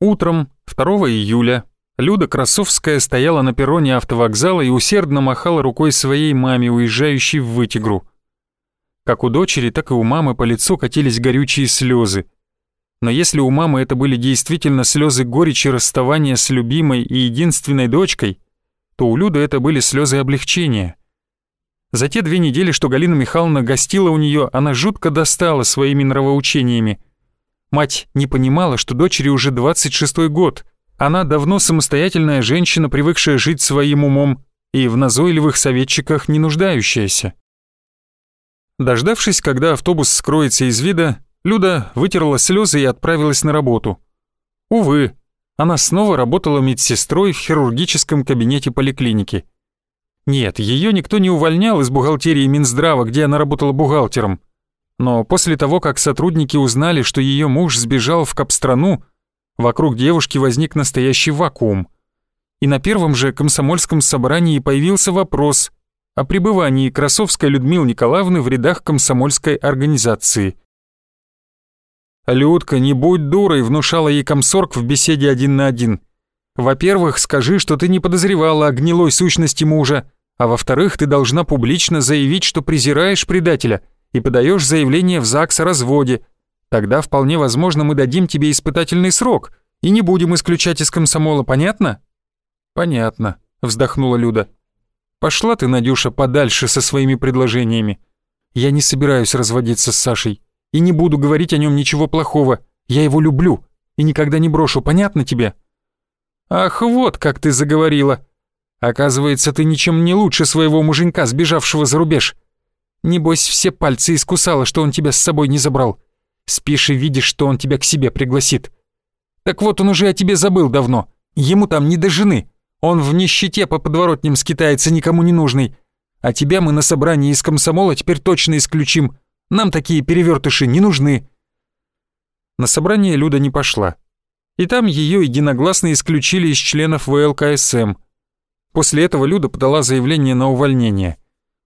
Утром 2 июля Люда Красовская стояла на перроне автовокзала и усердно махала рукой своей маме, уезжающей в Вытигру. Как у дочери, так и у мамы по лицу катились горючие слезы. Но если у мамы это были действительно слезы горечи расставания с любимой и единственной дочкой, то у Люды это были слезы облегчения. За те две недели, что Галина Михайловна гостила у нее, она жутко достала своими нравоучениями. Мать не понимала, что дочери уже 26-й год — она давно самостоятельная женщина, привыкшая жить своим умом и в назойливых советчиках не нуждающаяся. Дождавшись, когда автобус скроется из вида, Люда вытерла слезы и отправилась на работу. Увы, она снова работала медсестрой в хирургическом кабинете поликлиники. Нет, ее никто не увольнял из бухгалтерии Минздрава, где она работала бухгалтером. Но после того, как сотрудники узнали, что ее муж сбежал в Капстрану, Вокруг девушки возник настоящий вакуум. И на первом же комсомольском собрании появился вопрос о пребывании Красовской Людмилы Николаевны в рядах комсомольской организации. «Людка, не будь дурой», — внушала ей комсорг в беседе один на один. «Во-первых, скажи, что ты не подозревала о гнилой сущности мужа, а во-вторых, ты должна публично заявить, что презираешь предателя и подаешь заявление в ЗАГС о разводе, Тогда вполне возможно мы дадим тебе испытательный срок и не будем исключать из комсомола, понятно?» «Понятно», — вздохнула Люда. «Пошла ты, Надюша, подальше со своими предложениями. Я не собираюсь разводиться с Сашей и не буду говорить о нем ничего плохого. Я его люблю и никогда не брошу, понятно тебе?» «Ах, вот как ты заговорила! Оказывается, ты ничем не лучше своего муженька, сбежавшего за рубеж. Небось, все пальцы искусала, что он тебя с собой не забрал. Спишь и видишь, что он тебя к себе пригласит. Так вот, он уже о тебе забыл давно. Ему там не до жены. Он в нищете по подворотням скитается, никому не нужный. А тебя мы на собрании из комсомола теперь точно исключим. Нам такие перевертыши не нужны». На собрание Люда не пошла. И там ее единогласно исключили из членов ВЛКСМ. После этого Люда подала заявление на увольнение.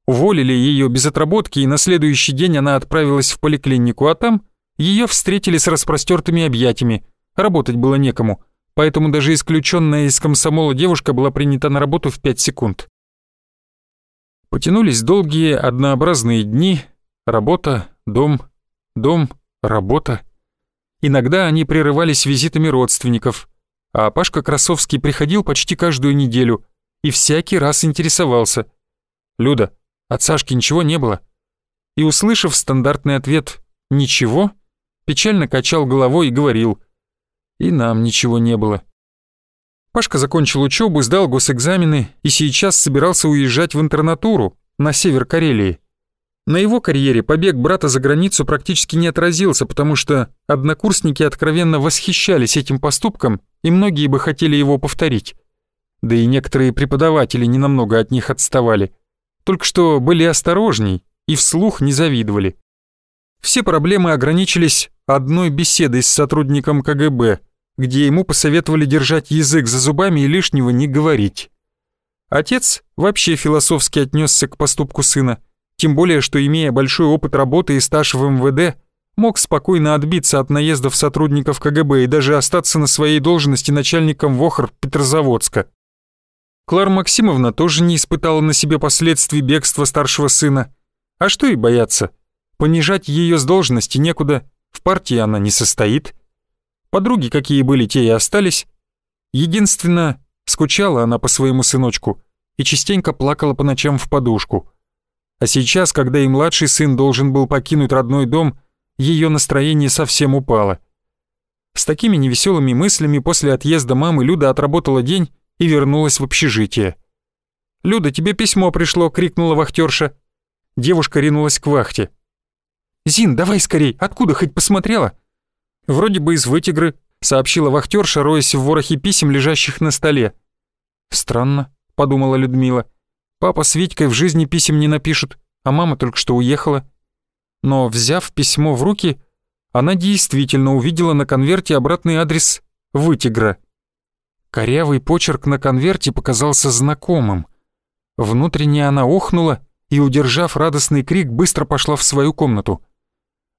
Уволили ее без отработки, и на следующий день она отправилась в поликлинику, а там ее встретили с распростертыми объятиями, работать было некому, поэтому даже исключенная из комсомола девушка была принята на работу в 5 секунд. Потянулись долгие однообразные дни, работа, дом, дом, работа. Иногда они прерывались визитами родственников, а Пашка Красовский приходил почти каждую неделю и всякий раз интересовался. «Люда, от Сашки ничего не было?» И, услышав стандартный ответ «Ничего?», печально качал головой и говорил «И нам ничего не было». Пашка закончил учебу, сдал госэкзамены и сейчас собирался уезжать в интернатуру на север Карелии. На его карьере побег брата за границу практически не отразился, потому что однокурсники откровенно восхищались этим поступком, и многие бы хотели его повторить. Да и некоторые преподаватели ненамного от них отставали. Только что были осторожней и вслух не завидовали. Все проблемы ограничились одной беседой с сотрудником КГБ, где ему посоветовали держать язык за зубами и лишнего не говорить. Отец вообще философски отнесся к поступку сына, тем более, что имея большой опыт работы и стаж в МВД, мог спокойно отбиться от наездов сотрудников КГБ и даже остаться на своей должности начальником ВОХР Петрозаводска. Клара Максимовна тоже не испытала на себе последствий бегства старшего сына. А что и бояться? Понижать ее с должности некуда, в партии она не состоит. Подруги, какие были, те и остались. Единственно, скучала она по своему сыночку и частенько плакала по ночам в подушку. А сейчас, когда и младший сын должен был покинуть родной дом, ее настроение совсем упало. С такими невеселыми мыслями после отъезда мамы Люда отработала день и вернулась в общежитие. «Люда, тебе письмо пришло!» — крикнула вахтерша. Девушка ринулась к вахте. «Зин, давай скорей, откуда хоть посмотрела?» «Вроде бы из вытигры», — сообщила вахтерша, роясь в ворохе писем, лежащих на столе. «Странно», — подумала Людмила. «Папа с Витькой в жизни писем не напишут, а мама только что уехала». Но, взяв письмо в руки, она действительно увидела на конверте обратный адрес «Вытигра». Корявый почерк на конверте показался знакомым. Внутренне она охнула и, удержав радостный крик, быстро пошла в свою комнату.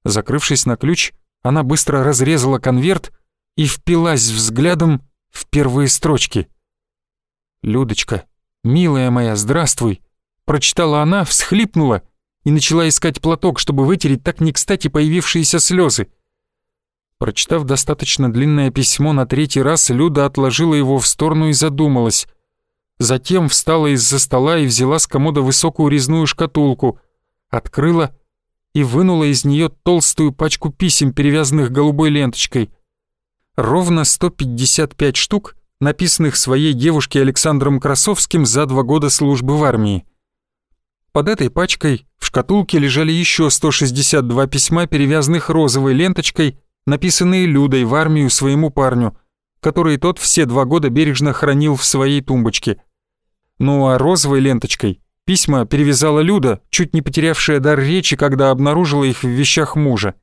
Закрывшись на ключ, она быстро разрезала конверт и впилась взглядом в первые строчки. «Людочка, милая моя, здравствуй!» Прочитала она, всхлипнула и начала искать платок, чтобы вытереть так не кстати появившиеся слезы. Прочитав достаточно длинное письмо на третий раз, Люда отложила его в сторону и задумалась. Затем встала из-за стола и взяла с комода высокую резную шкатулку, открыла и вынула из нее толстую пачку писем, перевязанных голубой ленточкой. Ровно 155 штук, написанных своей девушке Александром Красовским за два года службы в армии. Под этой пачкой в шкатулке лежали еще 162 письма, перевязанных розовой ленточкой, написанные Людой в армию своему парню, который тот все два года бережно хранил в своей тумбочке. Ну а розовой ленточкой Письма перевязала Люда, чуть не потерявшая дар речи, когда обнаружила их в вещах мужа.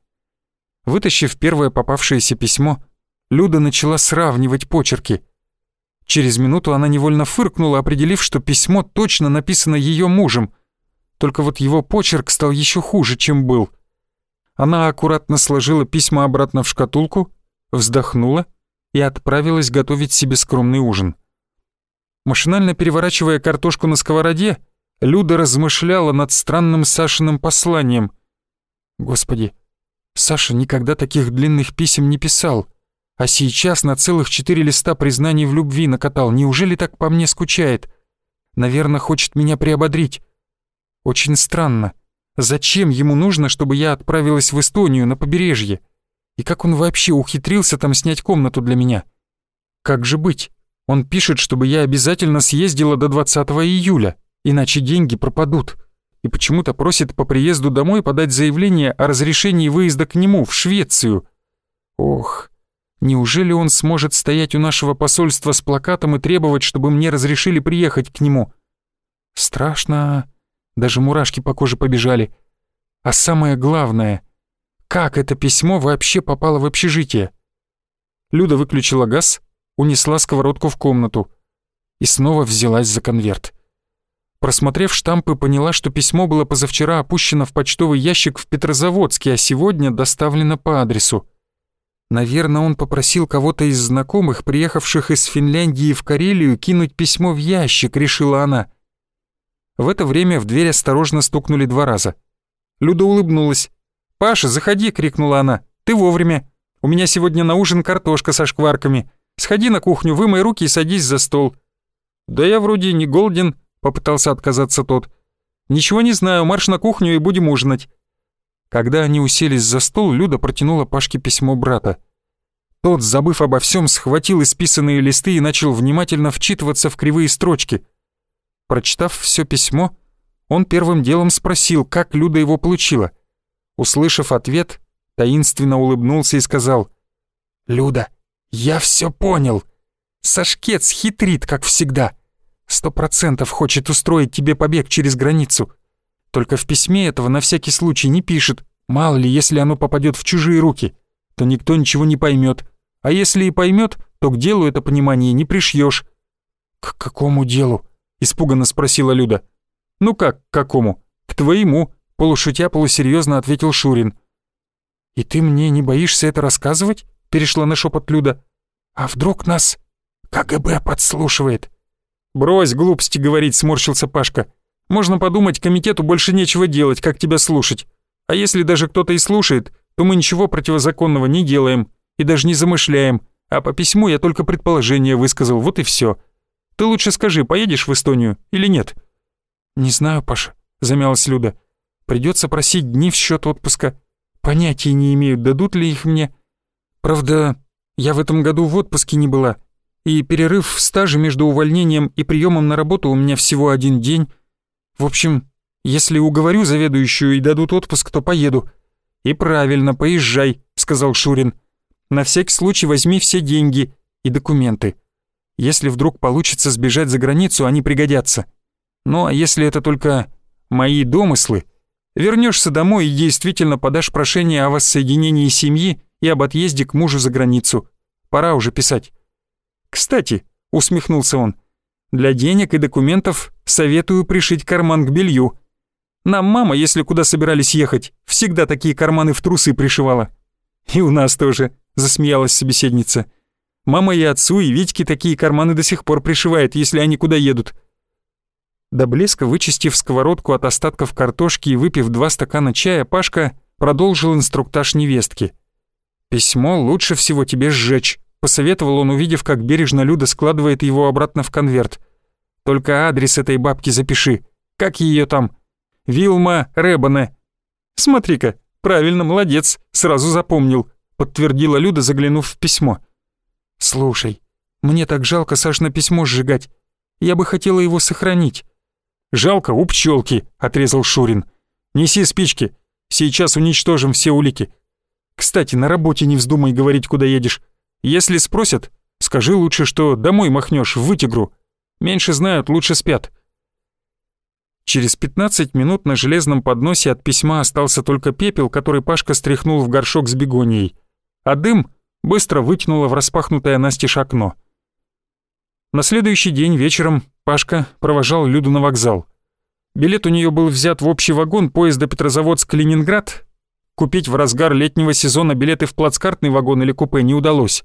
Вытащив первое попавшееся письмо, Люда начала сравнивать почерки. Через минуту она невольно фыркнула, определив, что письмо точно написано ее мужем. Только вот его почерк стал еще хуже, чем был. Она аккуратно сложила письма обратно в шкатулку, вздохнула и отправилась готовить себе скромный ужин. Машинально переворачивая картошку на сковороде, Люда размышляла над странным Сашиным посланием. Господи, Саша никогда таких длинных писем не писал, а сейчас на целых четыре листа признаний в любви накатал. Неужели так по мне скучает? Наверное, хочет меня приободрить. Очень странно. Зачем ему нужно, чтобы я отправилась в Эстонию на побережье? И как он вообще ухитрился там снять комнату для меня? Как же быть? Он пишет, чтобы я обязательно съездила до 20 июля иначе деньги пропадут. И почему-то просит по приезду домой подать заявление о разрешении выезда к нему в Швецию. Ох, неужели он сможет стоять у нашего посольства с плакатом и требовать, чтобы мне разрешили приехать к нему? Страшно. Даже мурашки по коже побежали. А самое главное, как это письмо вообще попало в общежитие? Люда выключила газ, унесла сковородку в комнату и снова взялась за конверт. Просмотрев штампы, поняла, что письмо было позавчера опущено в почтовый ящик в Петрозаводске, а сегодня доставлено по адресу. Наверное, он попросил кого-то из знакомых, приехавших из Финляндии в Карелию, кинуть письмо в ящик, решила она. В это время в дверь осторожно стукнули два раза. Люда улыбнулась. «Паша, заходи!» — крикнула она. «Ты вовремя. У меня сегодня на ужин картошка со шкварками. Сходи на кухню, вымой руки и садись за стол». «Да я вроде не голоден», попытался отказаться тот. «Ничего не знаю, марш на кухню и будем ужинать». Когда они уселись за стол, Люда протянула Пашке письмо брата. Тот, забыв обо всем, схватил исписанные листы и начал внимательно вчитываться в кривые строчки. Прочитав все письмо, он первым делом спросил, как Люда его получила. Услышав ответ, таинственно улыбнулся и сказал, «Люда, я все понял. Сашкец хитрит, как всегда. Сто процентов хочет устроить тебе побег через границу. Только в письме этого на всякий случай не пишет. Мало ли, если оно попадет в чужие руки, то никто ничего не поймет. А если и поймет, то к делу это понимание не пришьешь. «К какому делу?» — испуганно спросила Люда. «Ну как, к какому? К твоему», — полушутя полусерьезно ответил Шурин. «И ты мне не боишься это рассказывать?» — перешла на шепот Люда. «А вдруг нас КГБ подслушивает?» «Брось глупости говорить», — сморщился Пашка. «Можно подумать, комитету больше нечего делать, как тебя слушать. А если даже кто-то и слушает, то мы ничего противозаконного не делаем и даже не замышляем, а по письму я только предположение высказал, вот и все. Ты лучше скажи, поедешь в Эстонию или нет?» «Не знаю, Паша», — замялась Люда. «Придется просить дни в счет отпуска. Понятия не имею, дадут ли их мне. Правда, я в этом году в отпуске не была, и перерыв в стаже между увольнением и приемом на работу у меня всего один день. В общем, если уговорю заведующую и дадут отпуск, то поеду». «И правильно, поезжай», — сказал Шурин. «На всякий случай возьми все деньги и документы. Если вдруг получится сбежать за границу, они пригодятся. Ну а если это только мои домыслы, вернешься домой и действительно подашь прошение о воссоединении семьи и об отъезде к мужу за границу. Пора уже писать». «Кстати», — усмехнулся он, — «для денег и документов советую пришить карман к белью. Нам мама, если куда собирались ехать, всегда такие карманы в трусы пришивала». «И у нас тоже», — засмеялась собеседница. «Мама и отцу, и Витьке такие карманы до сих пор пришивает, если они куда едут». До блеска вычистив сковородку от остатков картошки и выпив два стакана чая, Пашка продолжил инструктаж невестки. «Письмо лучше всего тебе сжечь», — посоветовал он, увидев, как бережно Люда складывает его обратно в конверт. «Только адрес этой бабки запиши. Как ее там? Вилма Ребане». «Смотри-ка, правильно, молодец, сразу запомнил», — подтвердила Люда, заглянув в письмо. «Слушай, мне так жалко Сашно письмо сжигать. Я бы хотела его сохранить». «Жалко, у пчелки, отрезал Шурин. «Неси спички, сейчас уничтожим все улики. Кстати, на работе не вздумай говорить, куда едешь. Если спросят, скажи лучше, что домой махнешь в вытигру. Меньше знают, лучше спят». Через 15 минут на железном подносе от письма остался только пепел, который Пашка стряхнул в горшок с бегонией, а дым быстро вытянуло в распахнутое настежь окно. На следующий день вечером Пашка провожал Люду на вокзал. Билет у нее был взят в общий вагон поезда Петрозаводск-Ленинград. Купить в разгар летнего сезона билеты в плацкартный вагон или купе не удалось.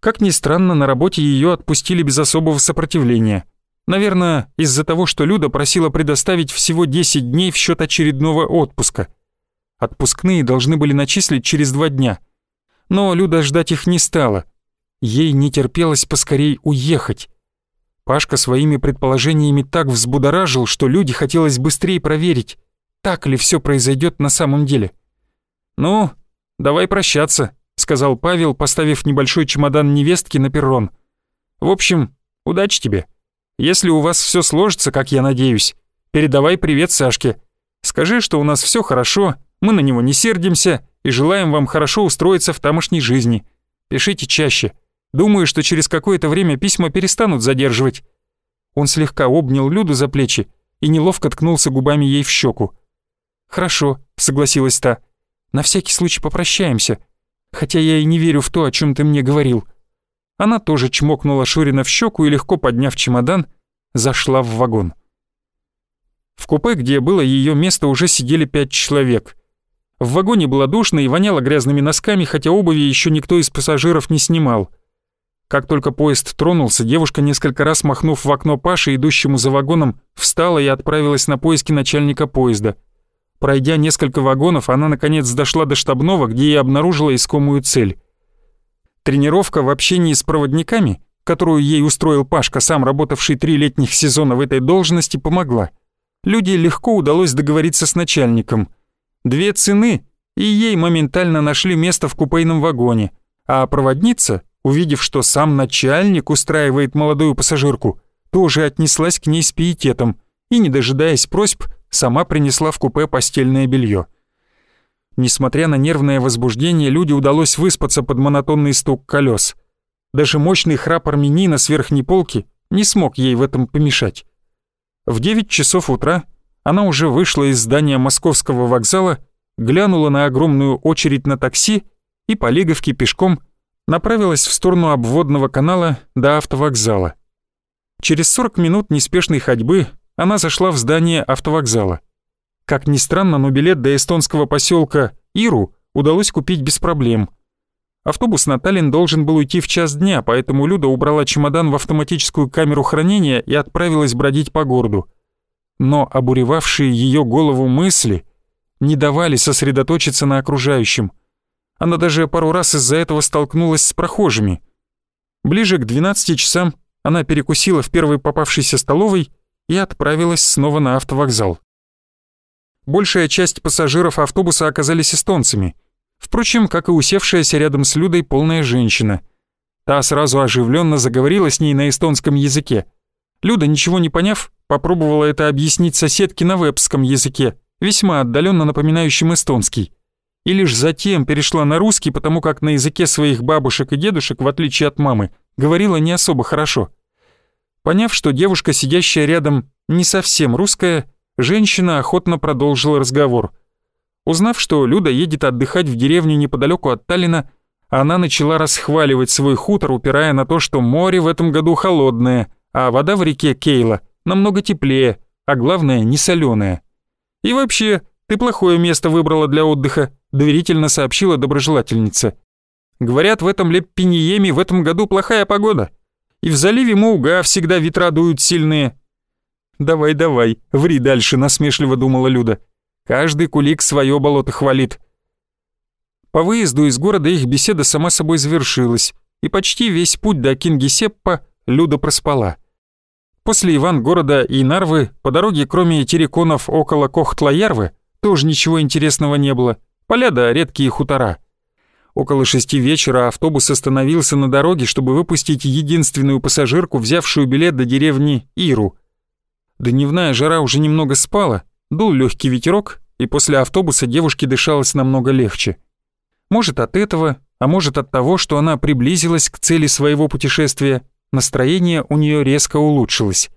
Как ни странно, на работе ее отпустили без особого сопротивления – Наверное, из-за того, что Люда просила предоставить всего 10 дней в счет очередного отпуска. Отпускные должны были начислить через два дня. Но Люда ждать их не стала. Ей не терпелось поскорей уехать. Пашка своими предположениями так взбудоражил, что люди хотелось быстрее проверить, так ли все произойдет на самом деле. «Ну, давай прощаться», — сказал Павел, поставив небольшой чемодан невестки на перрон. «В общем, удачи тебе». Если у вас все сложится, как я надеюсь, передавай привет Сашке. Скажи, что у нас все хорошо, мы на него не сердимся и желаем вам хорошо устроиться в тамошней жизни. Пишите чаще. Думаю, что через какое-то время письма перестанут задерживать». Он слегка обнял Люду за плечи и неловко ткнулся губами ей в щеку. «Хорошо», — согласилась та. «На всякий случай попрощаемся, хотя я и не верю в то, о чем ты мне говорил». Она тоже чмокнула Шурина в щеку и, легко подняв чемодан, зашла в вагон. В купе, где было ее место, уже сидели пять человек. В вагоне было душно и воняло грязными носками, хотя обуви еще никто из пассажиров не снимал. Как только поезд тронулся, девушка, несколько раз махнув в окно Паши, идущему за вагоном, встала и отправилась на поиски начальника поезда. Пройдя несколько вагонов, она наконец дошла до штабного, где и обнаружила искомую цель. Тренировка в общении с проводниками, которую ей устроил Пашка, сам работавший три летних сезона в этой должности, помогла. Люди легко удалось договориться с начальником. Две цены, и ей моментально нашли место в купейном вагоне, а проводница, увидев, что сам начальник устраивает молодую пассажирку, тоже отнеслась к ней с пиететом и, не дожидаясь просьб, сама принесла в купе постельное белье. Несмотря на нервное возбуждение, люди удалось выспаться под монотонный стук колес. Даже мощный храп армянина с верхней полки не смог ей в этом помешать. В 9 часов утра она уже вышла из здания московского вокзала, глянула на огромную очередь на такси и по Лиговке пешком направилась в сторону обводного канала до автовокзала. Через 40 минут неспешной ходьбы она зашла в здание автовокзала. Как ни странно, но билет до эстонского поселка Иру удалось купить без проблем. Автобус на Таллин должен был уйти в час дня, поэтому Люда убрала чемодан в автоматическую камеру хранения и отправилась бродить по городу. Но обуревавшие ее голову мысли не давали сосредоточиться на окружающем. Она даже пару раз из-за этого столкнулась с прохожими. Ближе к 12 часам она перекусила в первой попавшейся столовой и отправилась снова на автовокзал. Большая часть пассажиров автобуса оказались эстонцами. Впрочем, как и усевшаяся рядом с Людой полная женщина. Та сразу оживленно заговорила с ней на эстонском языке. Люда, ничего не поняв, попробовала это объяснить соседке на вебском языке, весьма отдаленно напоминающем эстонский. И лишь затем перешла на русский, потому как на языке своих бабушек и дедушек, в отличие от мамы, говорила не особо хорошо. Поняв, что девушка, сидящая рядом, не совсем русская, женщина охотно продолжила разговор. Узнав, что Люда едет отдыхать в деревню неподалеку от Таллина, она начала расхваливать свой хутор, упирая на то, что море в этом году холодное, а вода в реке Кейла намного теплее, а главное, не соленая. «И вообще, ты плохое место выбрала для отдыха», доверительно сообщила доброжелательница. Говорят, в этом Леппиньеме в этом году плохая погода. И в заливе Мауга всегда ветра дуют сильные». «Давай, давай, ври дальше», — насмешливо думала Люда. «Каждый кулик свое болото хвалит». По выезду из города их беседа сама собой завершилась, и почти весь путь до Кингисеппа Люда проспала. После Иван-города и Нарвы по дороге, кроме тереконов около Кохтлаярвы, тоже ничего интересного не было. Поля да редкие хутора. Около шести вечера автобус остановился на дороге, чтобы выпустить единственную пассажирку, взявшую билет до деревни Иру. Дневная жара уже немного спала, дул легкий ветерок, и после автобуса девушке дышалось намного легче. Может от этого, а может от того, что она приблизилась к цели своего путешествия, настроение у нее резко улучшилось.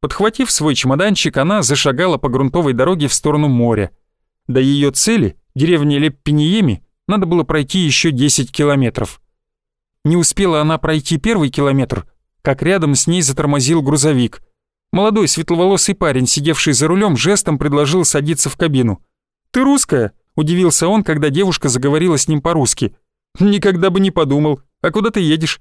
Подхватив свой чемоданчик, она зашагала по грунтовой дороге в сторону моря. До ее цели, деревни Леппиниеми, надо было пройти еще 10 километров. Не успела она пройти первый километр, как рядом с ней затормозил грузовик. Молодой светловолосый парень, сидевший за рулем, жестом предложил садиться в кабину. «Ты русская?» – удивился он, когда девушка заговорила с ним по-русски. «Никогда бы не подумал. А куда ты едешь?»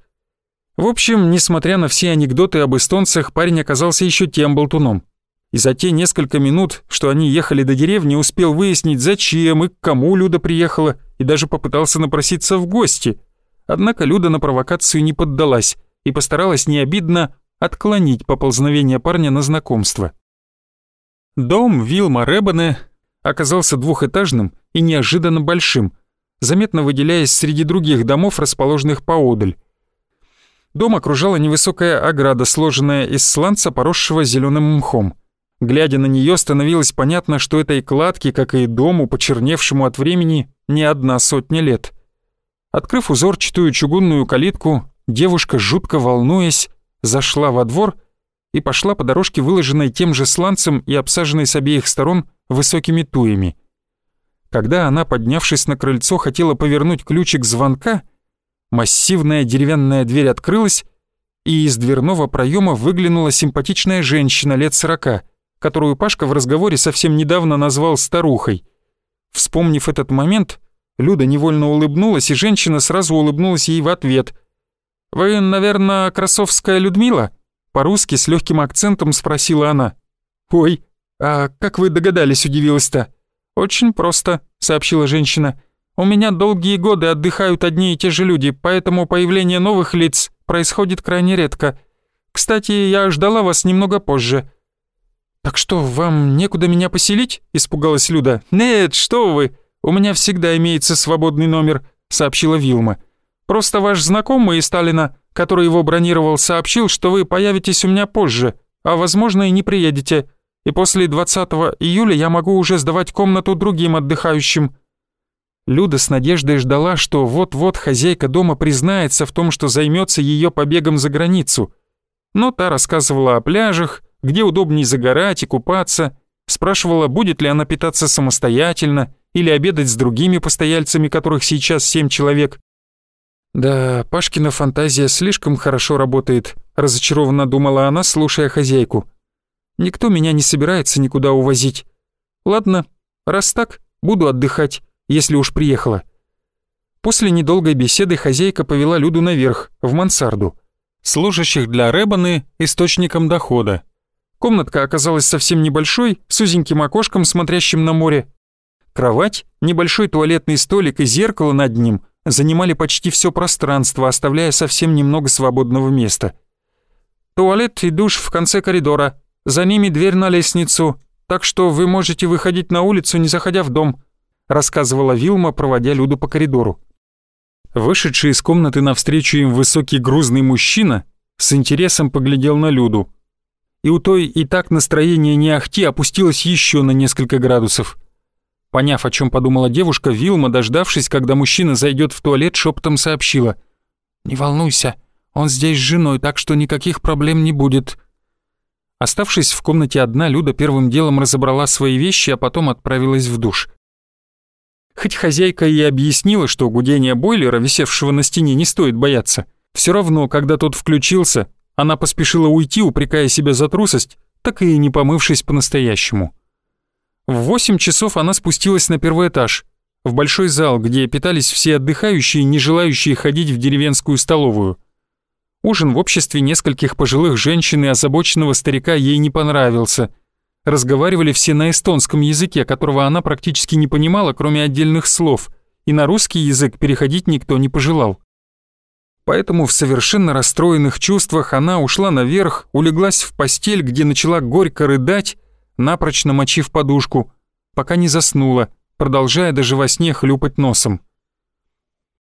В общем, несмотря на все анекдоты об эстонцах, парень оказался еще тем болтуном. И за те несколько минут, что они ехали до деревни, успел выяснить, зачем и к кому Люда приехала, и даже попытался напроситься в гости. Однако Люда на провокацию не поддалась и постаралась необидно отклонить поползновение парня на знакомство. Дом Вилма Ребане оказался двухэтажным и неожиданно большим, заметно выделяясь среди других домов, расположенных поодаль. Дом окружала невысокая ограда, сложенная из сланца, поросшего зеленым мхом. Глядя на нее, становилось понятно, что этой кладке, как и дому, почерневшему от времени, не одна сотня лет. Открыв узорчатую чугунную калитку, девушка, жутко волнуясь, зашла во двор и пошла по дорожке, выложенной тем же сланцем и обсаженной с обеих сторон высокими туями. Когда она, поднявшись на крыльцо, хотела повернуть ключик звонка, массивная деревянная дверь открылась, и из дверного проема выглянула симпатичная женщина лет сорока, которую Пашка в разговоре совсем недавно назвал старухой. Вспомнив этот момент, Люда невольно улыбнулась, и женщина сразу улыбнулась ей в ответ — «Вы, наверное, Красовская Людмила?» По-русски с легким акцентом спросила она. «Ой, а как вы догадались?» – удивилась-то. «Очень просто», – сообщила женщина. «У меня долгие годы отдыхают одни и те же люди, поэтому появление новых лиц происходит крайне редко. Кстати, я ждала вас немного позже». «Так что, вам некуда меня поселить?» – испугалась Люда. «Нет, что вы! У меня всегда имеется свободный номер», – сообщила Вилма. Просто ваш знакомый из Сталина, который его бронировал, сообщил, что вы появитесь у меня позже, а возможно и не приедете, и после 20 июля я могу уже сдавать комнату другим отдыхающим». Люда с надеждой ждала, что вот-вот хозяйка дома признается в том, что займется ее побегом за границу. Но та рассказывала о пляжах, где удобнее загорать и купаться, спрашивала, будет ли она питаться самостоятельно или обедать с другими постояльцами, которых сейчас семь человек, «Да, Пашкина фантазия слишком хорошо работает», — разочарованно думала она, слушая хозяйку. «Никто меня не собирается никуда увозить. Ладно, раз так, буду отдыхать, если уж приехала». После недолгой беседы хозяйка повела Люду наверх, в мансарду, служащих для Рэбаны источником дохода. Комнатка оказалась совсем небольшой, с узеньким окошком, смотрящим на море. Кровать, небольшой туалетный столик и зеркало над ним — занимали почти все пространство, оставляя совсем немного свободного места. Туалет и душ в конце коридора, за ними дверь на лестницу, так что вы можете выходить на улицу, не заходя в дом», рассказывала Вилма, проводя Люду по коридору. Вышедший из комнаты навстречу им высокий грузный мужчина с интересом поглядел на Люду. И у той и так настроение не ахти опустилось еще на несколько градусов. Поняв, о чем подумала девушка, Вилма, дождавшись, когда мужчина зайдет в туалет, шепотом сообщила. «Не волнуйся, он здесь с женой, так что никаких проблем не будет». Оставшись в комнате одна, Люда первым делом разобрала свои вещи, а потом отправилась в душ. Хоть хозяйка и объяснила, что гудение бойлера, висевшего на стене, не стоит бояться, все равно, когда тот включился, она поспешила уйти, упрекая себя за трусость, так и не помывшись по-настоящему. В восемь часов она спустилась на первый этаж. в большой зал, где питались все отдыхающие, не желающие ходить в деревенскую столовую. Ужин в обществе нескольких пожилых женщин и озабоченного старика ей не понравился. Разговаривали все на эстонском языке, которого она практически не понимала, кроме отдельных слов, и на русский язык переходить никто не пожелал. Поэтому в совершенно расстроенных чувствах она ушла наверх, улеглась в постель, где начала горько рыдать, напрочь намочив подушку, пока не заснула, продолжая даже во сне хлюпать носом.